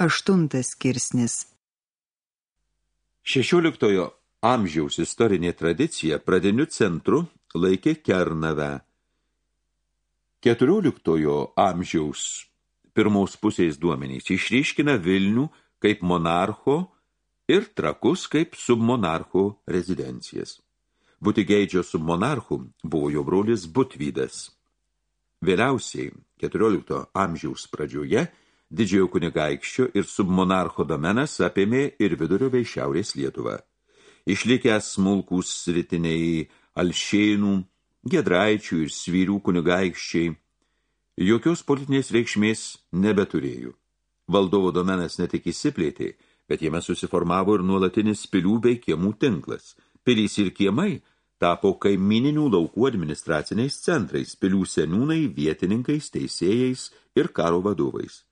Aštuntas skirsnis. XVI amžiaus istorinė tradicija pradiniu centru laikė Kernavę. XIV amžiaus pirmaus pusės duomenys išryškina Vilnių kaip monarcho ir trakus kaip submonarcho rezidencijas. Butigeidžio submonarchu buvo jo brolis Butvydas. Vėliausiai, XIV amžiaus pradžioje, didžiojo kunigaikščio ir submonarcho domenas apėmė ir vidurio bei šiaurės Lietuvą. Išlikęs smulkūs rytiniai alšėnų, gedraičių ir svyrių kunigaikščiai, jokios politinės reikšmės nebeturėjo. Valdovo domenas ne tik įsiplėtė, bet jame susiformavo ir nuolatinis pilių bei kiemų tinklas. Pilys ir kiemai tapo kaimininių laukų administraciniais centrais, pilių seniūnai, vietininkais, teisėjais ir karo vadovais.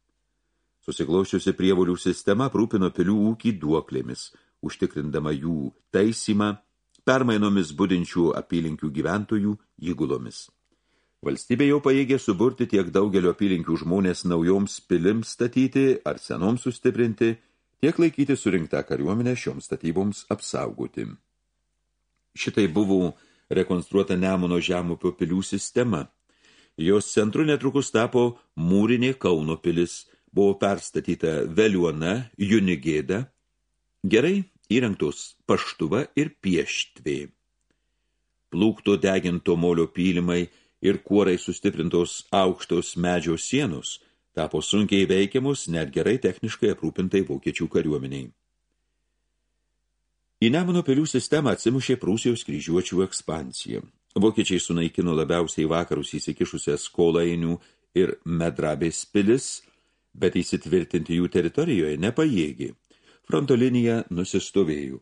Susiklausiusi prievolių sistema aprūpino pilių ūkį duoklėmis, užtikrindama jų taisymą, permainomis budinčių apylinkių gyventojų įgulomis. Valstybė jau pajėgė suburti tiek daugelio apylinkių žmonės naujoms pilims statyti ar senoms sustiprinti, tiek laikyti surinktą kariuomenę šioms statyboms apsaugoti. Šitai buvo rekonstruota Nemuno žemupio pilių sistema. Jos centru netrukus tapo mūrinė Kauno pilis, buvo perstatyta Veliuona, Junigėda, gerai įrengtos paštuva ir pieštvė. Plūkto deginto molio pylimai ir kuorai sustiprintos aukštos medžio sienos tapo sunkiai veikiamus net gerai techniškai aprūpintai vokiečių kariuomeniai. Į Nemuno pilių sistemą atsimušė Prūsijos kryžiuočių ekspansija. Vokiečiai sunaikino labiausiai vakarus įsikišusias Kolainių ir Medrabės pilis, bet įsitvirtinti jų teritorijoje nepajėgė. Fronto linija nusistovėjo.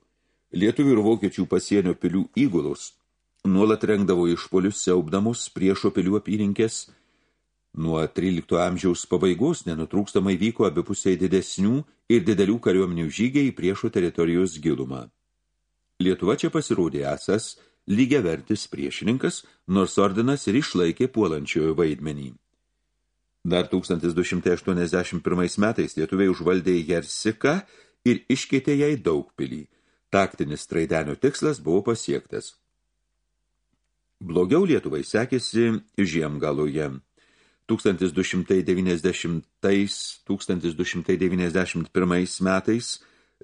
Lietuvių ir vokiečių pasienio pilių įgulos nuolat rengdavo išpolius siaubdamus priešo pilių apylinkės. Nuo 13 amžiaus pabaigos nenutrūkstamai vyko abipusiai didesnių ir didelių kariuomenių žygiai priešo teritorijos gilumą. Lietuva čia pasirodė esas lygiavertis priešininkas, nors ordinas ir išlaikė puolančiojo vaidmenį. Dar 1281 metais lietuviai užvaldė Jersiką ir iškeitė jai daug pilį. Taktinis traidenio tikslas buvo pasiektas. Blogiau Lietuvai sekėsi Žiemgaloje. 1290-1291 metais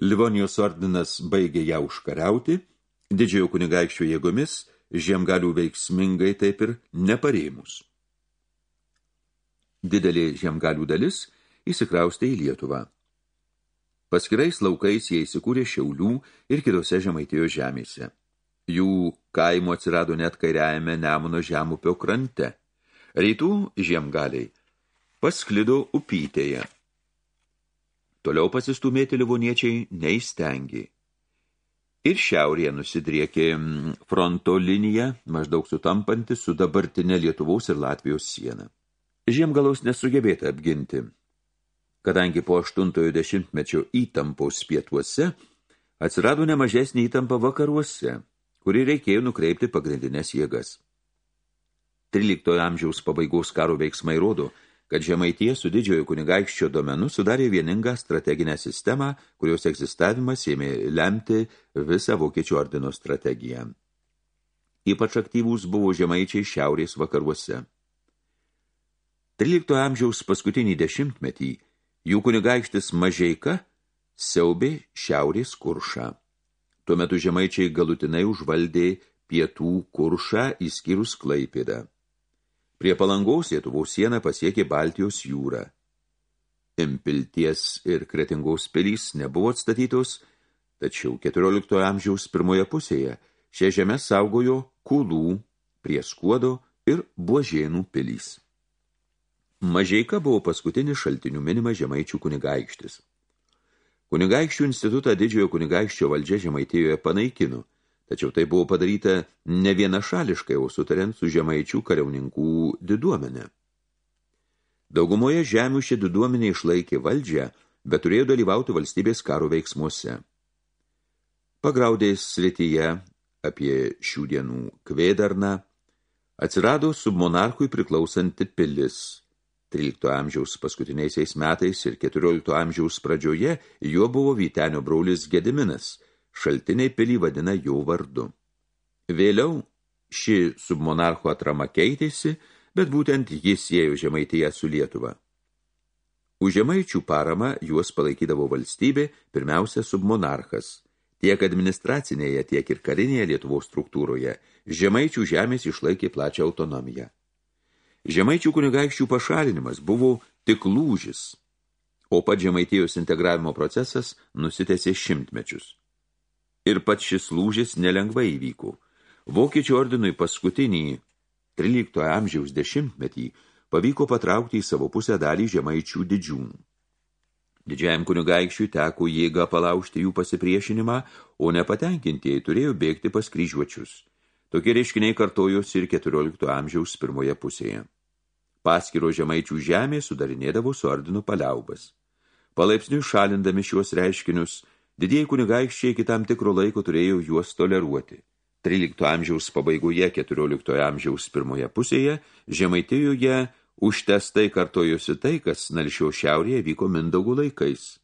Livonijos ordinas baigė ją užkariauti, didžiojo kunigaikščio jėgomis, žiemgalių veiksmingai taip ir nepareimus. Didelė žiemgalių dalis įsikraustė į Lietuvą. Paskirais laukais jie įsikūrė Šiaulių ir kitose žemaitijos žemėse. Jų kaimo atsirado net kairiajame Nemuno žemupio krante. Rytų žiemgaliai pasklido upytėje. Toliau pasistumėti livoniečiai neįstengė. Ir šiaurėje nusidriekė mm, fronto linija, maždaug sutampanti su dabartinė Lietuvos ir Latvijos siena. Žiemgalos nesugebėta apginti, kadangi po 80-mečio įtampos pietuose atsirado nemažesnė įtampa vakaruose, kuri reikėjo nukreipti pagrindinės jėgas. 13 amžiaus pabaigos karo veiksmai rodo, kad Žemaitie su didžiojo kunigaikščio domenu sudarė vieningą strateginę sistemą, kurios egzistavimas ėmė lemti visą vokiečių ordino strategiją. Ypač aktyvūs buvo žemaičiai šiaurės vakaruose. 13 amžiaus paskutinį dešimtmetį jų kunigaikštis Mažeika siaubė šiaurės kuršą. Tuo metu žemaičiai galutinai užvaldė pietų kuršą įskyrus Klaipėdą. Prie palangaus Lietuvos sieną pasiekė Baltijos jūrą. Impilties ir kretingos pilys nebuvo atstatytos, tačiau 14 amžiaus pirmoje pusėje šią žemę saugojo Kulų, Prieskuodo ir Buožėnų pilys. Mažeika buvo paskutinis šaltinių minimas žemaičių kunigaikštis. Kunigaikščių institutą didžiojo kunigaikščio valdžia Žemaitijoje panaikino – Tačiau tai buvo padaryta ne vienašališkai, o sutariant su žemaičių kariauninkų diduomenė. Daugumoje žemių šie diduomenė išlaikė valdžią, bet turėjo dalyvauti valstybės karo veiksmuose. Pagraudės srityje apie šių dienų kvēdarną atsirado submonarchui priklausanti pilis, 13 amžiaus paskutiniaisiais metais ir 14 amžiaus pradžioje jo buvo Vytenio braulis Gediminas, šaltiniai pilį vadina jo vardu. Vėliau ši submonarcho atrama keitėsi, bet būtent jis siejo žemaityje su Lietuva. Už žemaičių paramą juos palaikydavo valstybė, pirmiausia submonarchas. Tiek administracinėje, tiek ir karinėje Lietuvos struktūroje žemaičių žemės išlaikė plačią autonomiją. Žemaičių kunigaikščių pašalinimas buvo tik lūžis, o pat žemaitijos integravimo procesas nusitėsė šimtmečius. Ir pat šis lūžis nelengvai įvyko. Vokiečių ordinui paskutinį 13 amžiaus dešimtmetį pavyko patraukti į savo pusę dalį žemaičių didžiūnų. Didžiajam kunigaikščiui teko jėgą palaužti jų pasipriešinimą, o nepatenkintieji turėjo bėgti pas kryžiuočius. Tokie reiškiniai kartojosi ir 14 amžiaus pirmoje pusėje. Paskiro žemaičių žemė sudarinėdavo su ordinu paliaubas. Palaipsniui šalindami šiuos reiškinius, didieji kunigaikščiai iki tam tikro laiko turėjo juos toleruoti. 13 amžiaus pabaigoje, 14 amžiaus pirmoje pusėje, žemaitijoje užtestai kartojosi tai, kas Nalšio šiaurėje vyko Mindaugo laikais.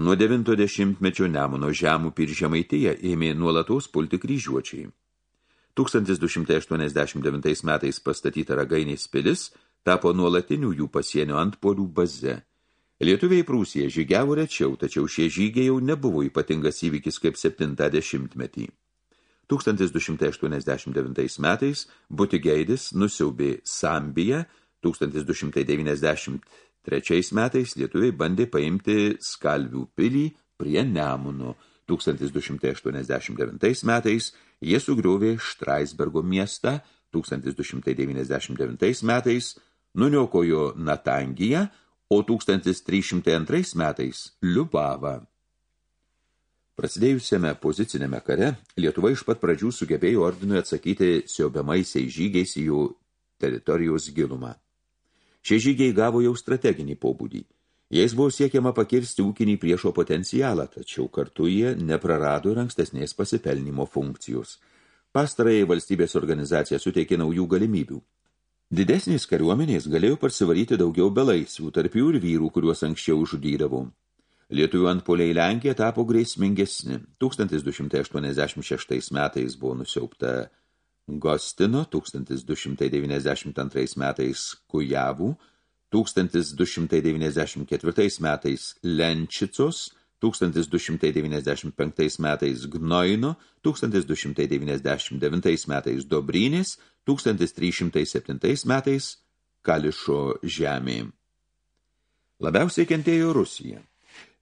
Nuo 90-mečio Nemuno žemų ir žemaitėje ėmė nuolatos pulti kryžiuočiai. 1289 metais pastatyta Ragainės pilis tapo nuolatinių jų pasienio antpolių baze. Lietuviai Prūsija žygiavo rečiau, tačiau šie žygiai jau nebuvo ypatingas įvykis kaip 70-metį. 1289 metais Butigeidis nusiaubė Sambiją, 1293 metais lietuviai bandė paimti Skalvių pilį prie Nemuno. 1289 metais jie sugriovė Štraisbergo miestą, 1299 metais nuniokojo Natangiją, o 1302 metais Liubavą. Prasidėjusiame pozicinėme kare Lietuva iš pat pradžių sugebėjo ordinui atsakyti siaubiamaisiais žygiais į jų teritorijos gilumą. Šie žygiai gavo jau strateginį pobūdį. Jais buvo siekiama pakirsti ūkinį priešo potencialą, tačiau kartu jie neprarado ir ankstesnės pasipelnimo funkcijos. Pastarąjai valstybės organizacija suteikė naujų galimybių. Didesnės kariuomenės galėjo parsivaryti daugiau belaisvių, tarp jų ir vyrų, kuriuos anksčiau žudydavo. Lietuvių antpoliai Lenkija tapo grėsmingesni. 1286 metais buvo nusiaupta Gostino, 1292 metais Kujavų, 1294 metais Lenčicos, 1295 metais Gnoino, 1299 metais Dobrynės, 1307 metais Kališo žemė. Labiausiai kentėjo Rusija.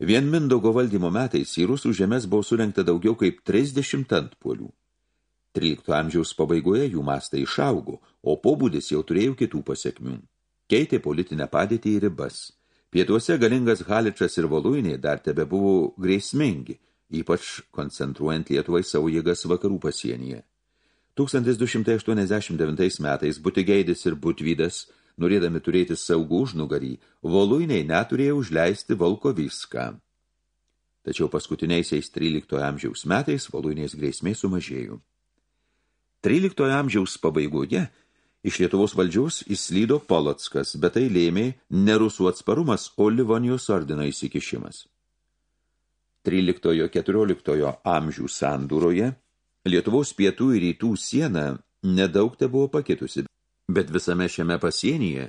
Vien Mindaugo valdymo metais į rusų žemės buvo surengta daugiau kaip 30 antpolių. 13 amžiaus pabaigoje jų mastai išaugo, o pobūdis jau turėjo kitų pasiekmių. Keitė politinę padėtį į ribas – Pietuose galingas Haličas ir Voluinė dar tebe buvo grėsmingi, ypač koncentruojant Lietuvai savo jėgas vakarų pasienyje. 1289 metais Butigeidis ir Butvydas, norėdami turėti saugų užnugarį, Voluiniai neturėjo užleisti Volko viską. Tačiau paskutiniaisiais 13 amžiaus metais Voluinės grėsmė sumažėjo. 13 amžiaus pabaigoje – Iš Lietuvos valdžiaus įslydo Polockas, bet tai lėmė ne rusų atsparumas, o Livonijos ordino įsikišimas. 13-14 amžių sandūroje Lietuvos pietų ir rytų siena nedaug te buvo pakitusi, bet visame šiame pasienyje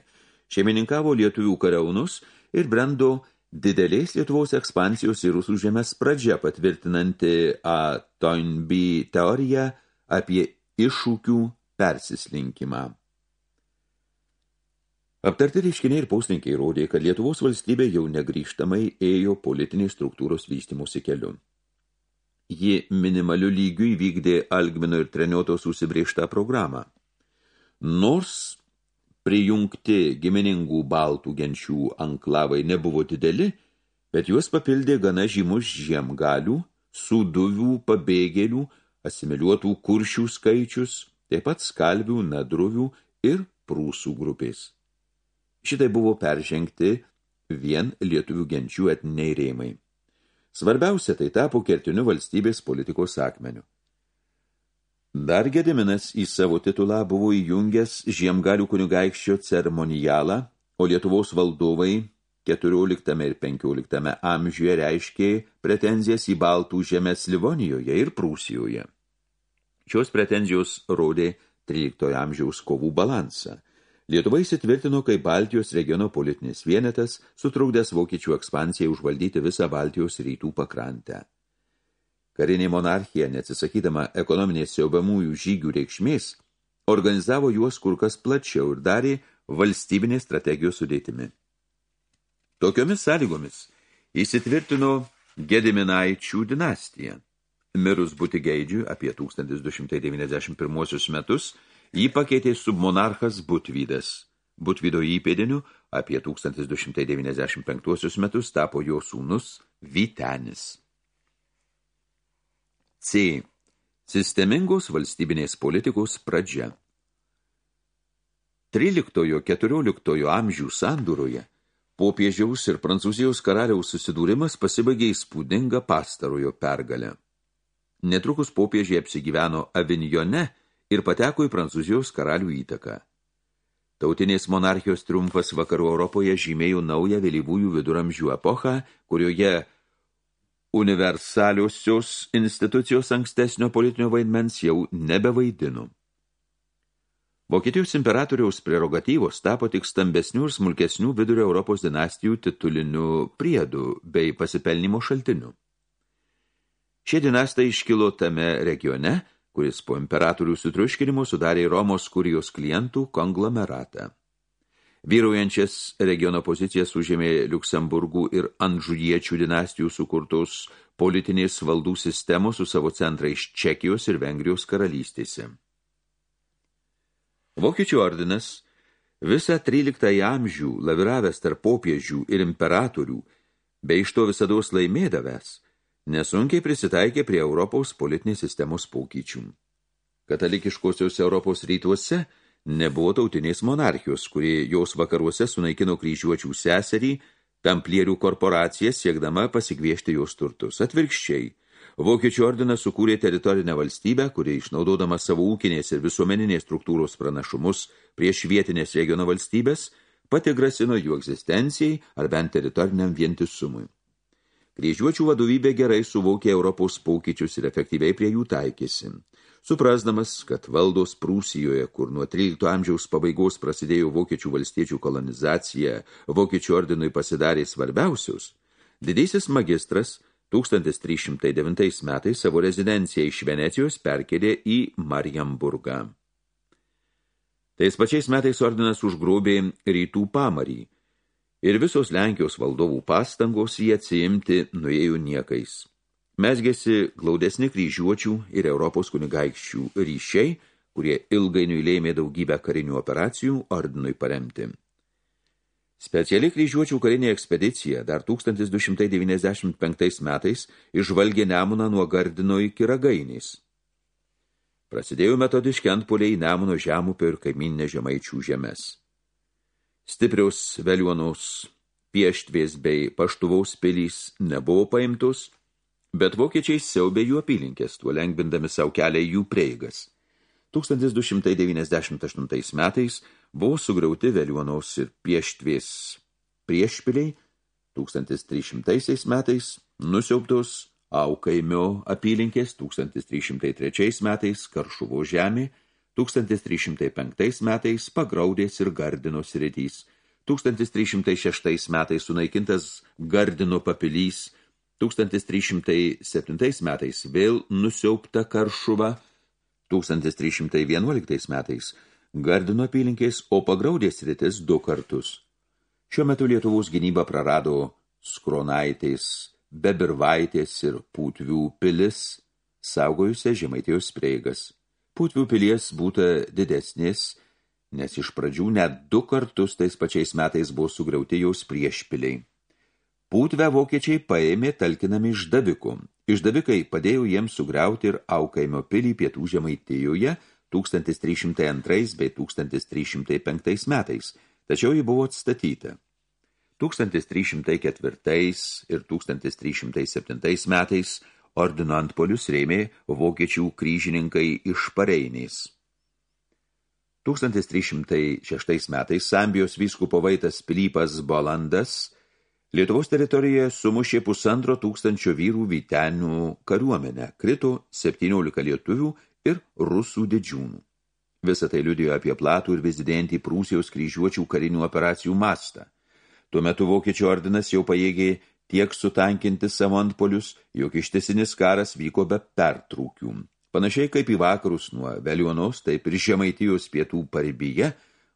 šeimininkavo lietuvių kariaunus ir brendo didelės Lietuvos ekspansijos į rusų žemės pradžia patvirtinanti A. Toynbee teoriją apie iššūkių persislinkimą. Aptarti reiškiniai ir pauslinkiai rodė, kad Lietuvos valstybė jau negrįžtamai ėjo politinės struktūros vystymosi keliu. Ji minimaliu lygiu įvykdė Algmino ir Treniotos užsibrėžtą programą. Nors prijungti giminingų baltų genčių anklavai nebuvo dideli, bet juos papildė gana žymus žiemgalių, suduvių, pabėgėlių, asimiliuotų kuršių skaičius, taip pat skalvių, nadruvių ir prūsų grupės. Šitai buvo peržengti vien lietuvių genčių etniniai rėmai. Svarbiausia tai tapo kertiniu valstybės politikos akmeniu. Dar Gediminas į savo titulą buvo įjungęs žiemgalių kunigaikščio ceremonialą, o Lietuvos valdovai 14 ir 15 amžiuje reiškė pretenzijas į Baltų žemės Livonijoje ir Prūsijoje. Šios pretenzijos rodė 13 amžiaus kovų balansą. Lietuva įsitvirtino kaip Baltijos regiono politinis vienetas, sutrukdęs vokiečių ekspansijai užvaldyti visą Baltijos rytų pakrantę. Karinė monarchija, neatsisakydama ekonominės siaubamųjų žygių reikšmės, organizavo juos kur kas plačiau ir darė valstybinės strategijos sudėtimi. Tokiomis sąlygomis įsitvirtino Gediminaičių dinastija. Mirus Butigeidžiui apie 1291 metus jį pakeitė submonarchas Butvydas. Butvydo įpėdiniu apie 1295 metus tapo jo sūnus Vytenis. C. Sistemingos valstybinės politikos pradžia. 13-14 amžių sandūroje popiežiaus ir prancūzijos karaliaus susidūrimas pasibaigė įspūdinga pastarojo pergalę. Netrukus popiežiai apsigyveno Avignone ir pateko į prancūzijos karalių įtaką. Tautinės monarchijos triumfas vakarų Europoje žymėjo naują vėlyvųjų viduramžių epochą, kurioje universaliosios institucijos ankstesnio politinio vaidmens jau nebevaidino. Vokietijos imperatoriaus prerogatyvos tapo tik stambesnių ir smulkesnių vidurio Europos dinastijų titulinių priedų bei pasipelnimo šaltinių. Šie dinastai iškilo tame regione, kuris po imperatorių sutriuškinimo sudarė Romos kurijos klientų konglomeratą. Vyraujančias regiono pozicijas užėmė Liuksemburgų ir Anžujiečių dinastijų sukurtos politinės valdų sistemos su savo centrais Čekijos ir Vengrijos karalystėse. Vokiečių ordinas visą 13 amžių laviravęs tarp popiežių ir imperatorių, bei iš to visados laimėdavęs, nesunkiai prisitaikė prie Europos politinės sistemos pokyčių. Katalikiškosios Europos rytuose nebuvo tautinės monarchijos, kurie jos vakaruose sunaikino kryžiuočių seserį, tamplierių korporaciją siekdama pasigviešti jos turtus. Atvirkščiai – Vokiečių ordinas sukūrė teritorinę valstybę, kuri išnaudodama savo ūkinės ir visuomeninės struktūros pranašumus prieš vietinės regiono valstybės, pati grasino jų egzistencijai ar bent teritoriniam vientisumui. Kryžiuočių vadovybė gerai suvokė Europos pokyčius ir efektyviai prie jų taikėsi. Suprasdamas, kad valdos Prūsijoje, kur nuo 13 amžiaus pabaigos prasidėjo vokiečių valstiečių kolonizacija, vokiečių ordinui pasidarė svarbiausius, didysis magistras – 1309 metais savo rezidenciją iš Venecijos perkėlė į Mariamburgą. Tais pačiais metais ordinas užgrobė rytų pamarį ir visos Lenkijos valdovų pastangos jį atsiimti nuėjo niekais. Mesgėsi glaudesni kryžiuočių ir Europos kunigaikščių ryšiai, kurie ilgainiui lėmė daugybę karinių operacijų ordinui paremti. Speciali kryžiuočių karinė ekspedicija dar 1295 metais išvalgė Nemuną nuo Gardino iki Ragainės. Prasidėjo metodiški antpoliai Nemuno žemupio ir kaiminė žemaičių žemės. Stipriaus veliuonos pieštvės bei paštuvaus pilys nebuvo paimtus, bet vokiečiai siaubė jų apylinkės, tuo lengvindami savo kelią jų prieigas. 1298 metais buvo sugriauti Veliuonaus ir Pieštvės priešpiliai, 1300 metais nusiaubtos Aukaimio apylinkės, 1303 metais Karšuvo žemė, 1305 metais Pagraudės ir Gardino sritys, 1306 metais sunaikintas Gardino papilys, 1307 metais vėl nusiaubta Karšuva, 1311 metais Gardino apylinkės, o pagraudės rytis du kartus. Šiuo metu Lietuvos gynyba prarado Skronaitės, Bebirvaitės ir Pūtvių pilis, saugojusią Žemaitijos prieigas. Pūtvių pilies būta didesnės, nes iš pradžių net du kartus tais pačiais metais buvo sugriauti jos priešpiliai. Pūtvę vokiečiai paėmė talkinami išdavikų. Išdavikai padėjo jiems sugriauti ir Aukaimio pilį pietų Žemaitijoje – 1302 bei 1305 metais, tačiau ji buvo atstatyta. 1304 ir 1307 metais ordino antpolius rėmė vokiečių kryžininkai iš pareiniais. 1306 metais Sambijos vyskupo vaitas Pilypas Bolandas Lietuvos teritorijoje sumušė pusantro tūkstančio vyrų vytenių kariuomenę, krito 17 lietuvių ir rusų didžiūnų. Visą tai liudijo apie platų ir vis didėjantį Prūsijos kryžiuočių karinių operacijų mastą. Tuo metu Vokiečių ordinas jau pajėgė tiek sutankinti savo antpolius, jog ištesinis karas vyko be pertrūkių. Panašiai kaip į vakarus nuo Velionos, taip ir Žemaitijos pietų paribyje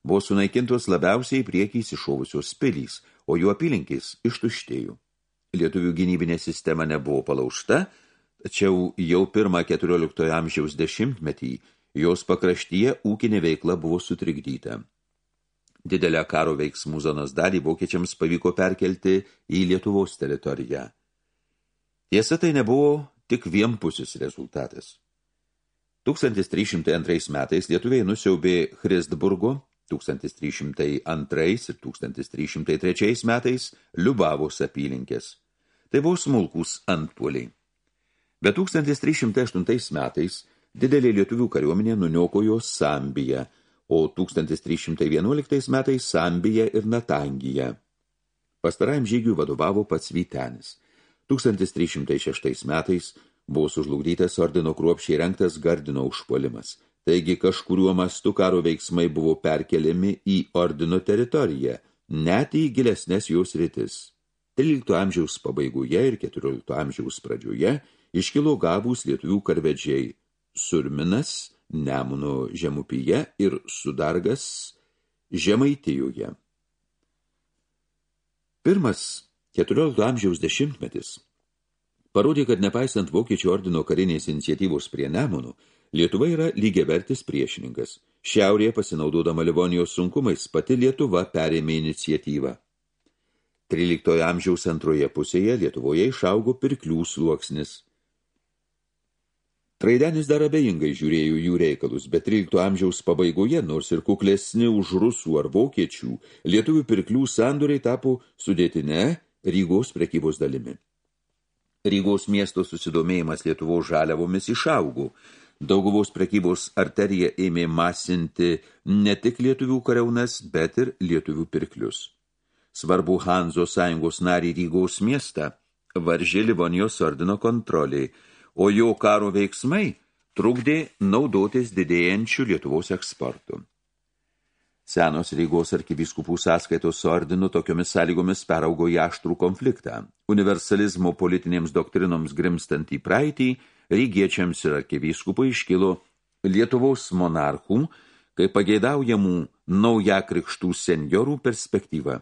buvo sunaikintos labiausiai priekį įsišovusios pilys, o jų apylinkės ištuštėjo. Lietuvių gynybinė sistema nebuvo palaužta, tačiau jau pirmą 14 amžiaus dešimtmetį jos pakraštyje ūkinė veikla buvo sutrikdyta. Didelę karo veiksmų zonos dalį vokiečiams pavyko perkelti į Lietuvos teritoriją. Tiesa, tai nebuvo tik vienpusis rezultatas. 1302 metais lietuviai nusiaubė Christburgo, 1302 ir 1303 metais Liubavos apylinkės. Tai buvo smulkus antpuoliai. Bet 1308 metais didelė lietuvių kariuomenė nuniokojo Sambiją, o 1311 metais Sambiją ir Natangiją. Pastarajam žygiui vadovavo pats Vytenis. 1306 metais Buvo sužlugdytas ordino kruopšiai renktas Gardino užpuolimas. Taigi kažkuriuo mastu karo veiksmai buvo perkeliami į ordino teritoriją, net į gilesnės jos rytis. 13 amžiaus pabaigoje ir 14 amžiaus pradžioje iškilo gabūs lietuvių karvedžiai Surminas, Nemuno žemupyje ir Sudargas Žemaitijoje. Pirmas 14 amžiaus dešimtmetis parodė, kad nepaisant Vokiečių ordino karinės iniciatyvos prie Nemunų, Lietuva yra lygiavertis priešininkas. Šiaurėje pasinaudodama Livonijos sunkumais, pati Lietuva perėmė iniciatyvą. 13 amžiaus antroje pusėje Lietuvoje išaugo pirklių sluoksnis. Traidenis dar abejingai žiūrėjo jų reikalus, bet 13 amžiaus pabaigoje, nors ir kuklesni už rusų ar vokiečių, lietuvių pirklių sandoriai tapo sudėtine Rygos prekybos dalimi. Rygos miesto susidomėjimas Lietuvos žaliavomis išaugų. Dauguvos prekybos arterija ėmė masinti ne tik lietuvių kariaunas, bet ir lietuvių pirklius. Svarbu Hanzo sąjungos narį Rygos miestą varžė Livonijos ordino kontroliai, o jo karo veiksmai trukdė naudotis didėjančių Lietuvos eksportų. Senos Rygos arkivyskupų sąskaitos su ordinu tokiomis sąlygomis peraugo į aštrų konfliktą. Universalizmo politinėms doktrinoms grimstant į praeitį, rygiečiams ir arkivyskupų iškilo Lietuvos monarchų, kaip pageidaujamų nauja krikštų senjorų perspektyva.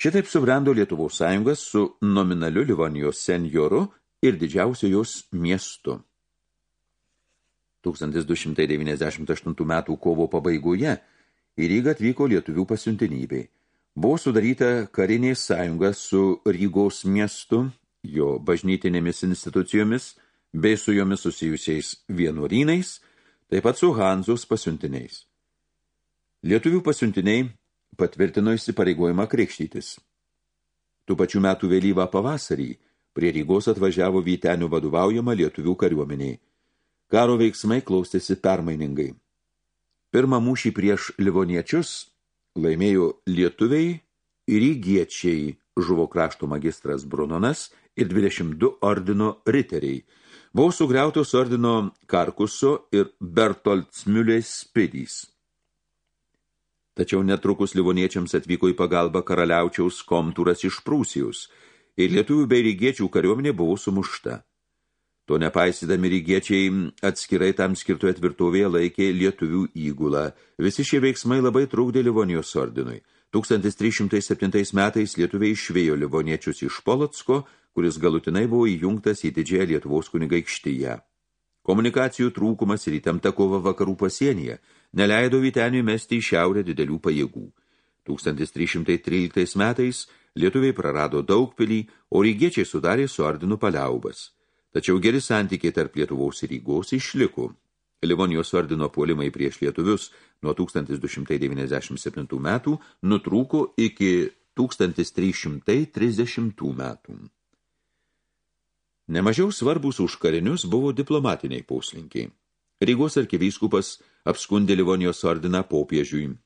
Šitaip subrendo Lietuvos sąjungas su nominaliu Livonijos senjoru ir didžiausio jos miestu. 1298 metų kovo pabaigoje į Rygą atvyko lietuvių pasiuntinybei. Buvo sudaryta karinė sąjunga su Rygos miestu, jo bažnytinėmis institucijomis bei su jomis susijusiais vienuorynais, taip pat su Hanzos pasiuntiniais. Lietuvių pasiuntiniai patvirtino įsipareigojimą krikštytis. Tų pačių metų vėlyvą pavasarį prie Rygos atvažiavo Vytenių vadovaujama lietuvių kariuomeniai. Karo veiksmai klaustėsi permainingai. Pirmą mūšį prieš livoniečius laimėjo lietuviai ir įgiečiai žuvo krašto magistras Brunonas ir 22 ordino riteriai. Buvo sugriautos ordino Karkuso ir Bertoldsmiulės spidys. Tačiau netrukus livoniečiams atvyko į pagalbą karaliaučiaus komtūras iš Prūsijos ir lietuvių bei rygiečių kariuomenė buvo sumušta. To nepaisydami rygiečiai atskirai tam skirtoje tvirtovėje laikė lietuvių įgulą. Visi šie veiksmai labai trūkdė Livonijos ordinui. 1307 metais lietuviai išvėjo livoniečius iš Polotsko, kuris galutinai buvo įjungtas į didžiąją Lietuvos kunigaikštyje. Komunikacijų trūkumas ir įtemta kova vakarų pasienyje neleido Vyteniui mesti į šiaurę didelių pajėgų. 1313 metais lietuviai prarado daug pilį, o rygiečiai sudarė su ordinu paliaubas. Tačiau geri santykiai tarp Lietuvos ir Rygos išliko. Livonijos ordino puolimai prieš lietuvius nuo 1297 metų nutrūko iki 1330 metų. Nemažiau svarbus už karinius buvo diplomatiniai poslinkiai. Rygos arkivyskupas apskundė Livonijos ordiną popiežiui,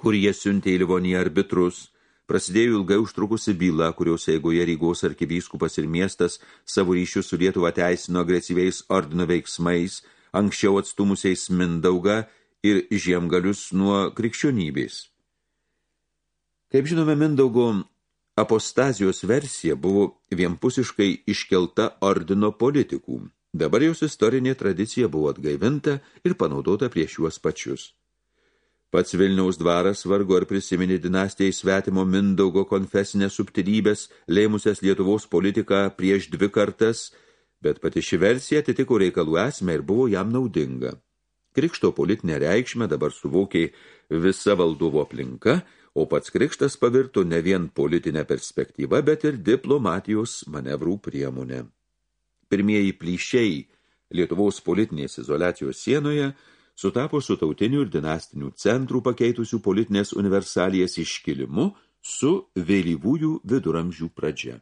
kur jie siuntė į Livoniją arbitrus, prasidėjo ilgai užtrukusi byla, kurios eigoje Rygos arkivyskupas ir miestas savo ryšių su Lietuva teisino agresyviais ordino veiksmais, anksčiau atstumusiais Mindaugą ir žiemgalius nuo krikščionybės. Kaip žinome, Mindaugo apostazijos versija buvo vienpusiškai iškelta ordino politikų. Dabar jos istorinė tradicija buvo atgaivinta ir panaudota prieš juos pačius. Pats Vilniaus dvaras vargo ar prisiminė dinastijai svetimo Mindaugo konfesinės subtilybės, lėmusias Lietuvos politiką prieš dvi kartas, bet pati ši versija atitiko reikalų esmę ir buvo jam naudinga. Krikšto politinę reikšmę dabar suvokė visa valdovo aplinka – o pats krikštas pavirto ne vien politinę perspektyvą, bet ir diplomatijos manevrų priemonę. Pirmieji plyšiai Lietuvos politinės izolacijos sienoje sutapo su tautinių ir dinastinių centrų pakeitusių politinės universalijas iškilimu su vėlyvųjų viduramžių pradžia.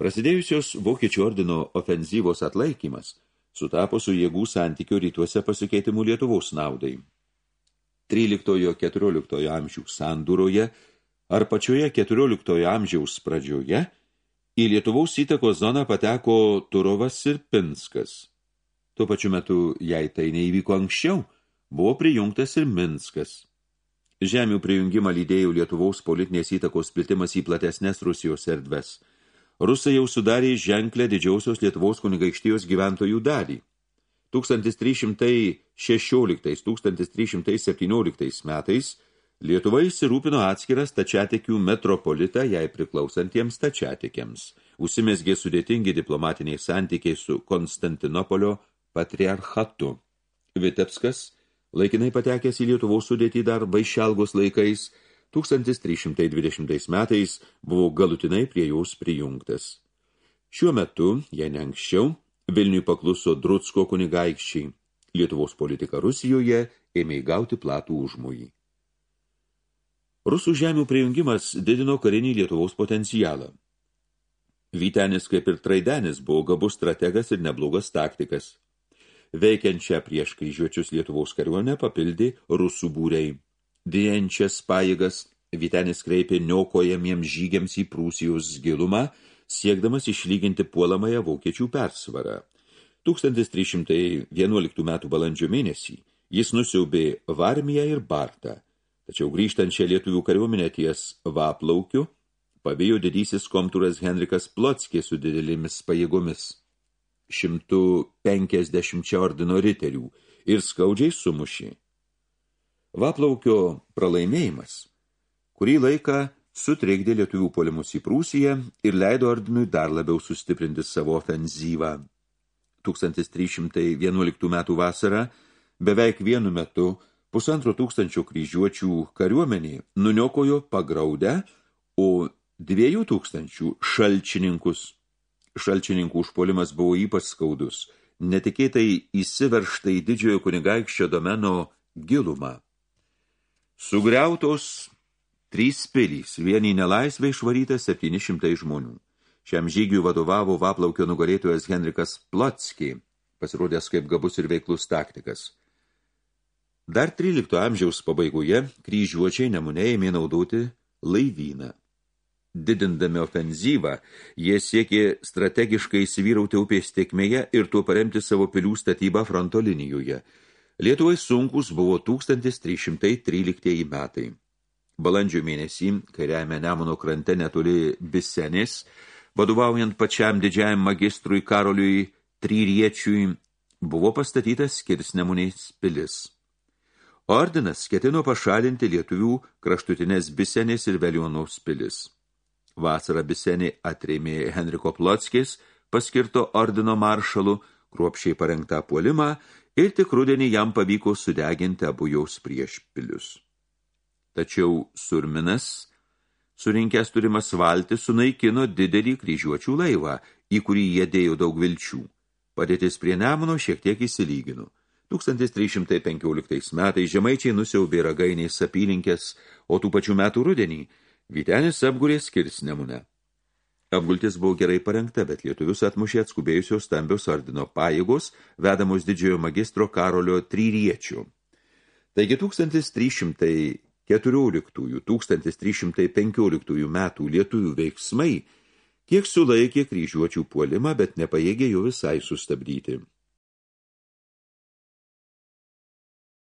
Prasidėjusios Vokiečių ordino ofenzyvos atlaikymas sutapo su jėgų santykio rytuose pasikeitimu Lietuvos naudai. 13-14 amžių sandūroje ar pačioje 14 amžiaus pradžioje į Lietuvaus įtakos zoną pateko Turovas ir Pinskas. Tuo pačiu metu, jei tai neįvyko anksčiau, buvo prijungtas ir Minskas. Žemių prijungimą lydėjo Lietuvaus politinės įtakos plitimas į platesnės Rusijos erdves. Rusai jau sudarė ženklę didžiausios Lietuvos kunigaikštijos gyventojų dalį. 1316-1317 metais Lietuva įsirūpino atskiras tačiatikių metropolitą jai priklausantiems tačiatikiams. Užsimesgė sudėtingi diplomatiniai santykiai su Konstantinopolio patriarchatu. Vitebskas, laikinai patekęs į Lietuvos sudėtį dar Vaišelgos laikais, 1320 metais buvo galutinai prie jos prijungtas. Šiuo metu, jei ne anksčiau, Vilniui pakluso Drutsko kunigaikščiai. Lietuvos politika Rusijoje ėmė įgauti platų užmojį. Rusų žemių prijungimas didino karinį Lietuvos potencialą. Vytenis, kaip ir Traidenis, buvo gabus strategas ir neblogas taktikas. Veikiančią prieš kryžiuočius Lietuvos kariuonę papildė rusų būriai. Dėjančias pajėgas Vytenis kreipė niokojamiems žygiams į Prūsijos gilumą – siekdamas išlyginti puolamąją vokiečių persvarą. 1311 metų balandžio mėnesį jis nusiaubė Varmiją ir Bartą, tačiau grįžtančią lietuvių kariuomenę ties Vaplaukiu pavijo didysis komtūras Henrikas Plockė su didelėmis pajėgomis, 150 ordino riterių ir skaudžiai sumušė. Vaplaukio pralaimėjimas, kurį laiką sutrikdė lietuvių polimus į Prūsiją ir leido ordinui dar labiau sustiprinti savo ofenzyvą. 1311 metų vasarą beveik vienu metu pusantro tūkstančio kryžiuočių kariuomenį nuniokojo pagraudę, o dviejų tūkstančių šalčininkus. Šalčininkų užpolimas buvo ypač skaudus, netikėtai įsiveršta į didžiojo kunigaikščio domeno gilumą. Sugriautos Trys pilys, vieni nelaisvė išvaryta 700 žmonių. Šiam žygiui vadovavo Vaplaukio nugalėtojas Henrikas Plotski, pasirodęs kaip gabus ir veiklus taktikas. Dar 13 amžiaus pabaigoje kryžiuočiai nemunėjai ėmė naudoti laivyną. Didindami ofenzyvą, jie siekė strategiškai įsivyrauti upės tekmėje ir tuo paremti savo pilių statybą fronto linijoje. Lietuvai sunkus buvo 1313 metai. Balandžio mėnesį, kairiame Nemuno krante netoli Bisenės, vadovaujant pačiam didžiajam magistrui Karoliui Tryriečiui, buvo pastatytas skirsnemuniais pilis. Ordinas ketino pašalinti lietuvių kraštutinės Bisenės ir Velionaus pilis. Vasarą Bisenė atrėmė Henriko Plockės, paskirto ordino maršalų, kruopšiai parengtą puolimą ir tik rudenį jam pavyko sudeginti abu jaus prieš pilius. Tačiau Surminas, surinkęs turimas valtis, sunaikino didelį kryžiuočių laivą, į kurį jie dėjo daug vilčių. Padėtis prie Nemuno šiek tiek įsilygino. 1315 metais žemaičiai nusiaubė ragainiais apylinkės, o tų pačių metų rudenį Vytenis apgurė skirs Nemune. Apgultis buvo gerai parengta, bet lietuvius atmušė atskubėjusios stambios ordino pajėgos, vedamos didžiojo magistro Karolio Tryriečių. Taigi 1314-1315 metų lietuvių veiksmai kiek sulaikė kryžiuočių puolimą, bet nepajėgė jo visai sustabdyti.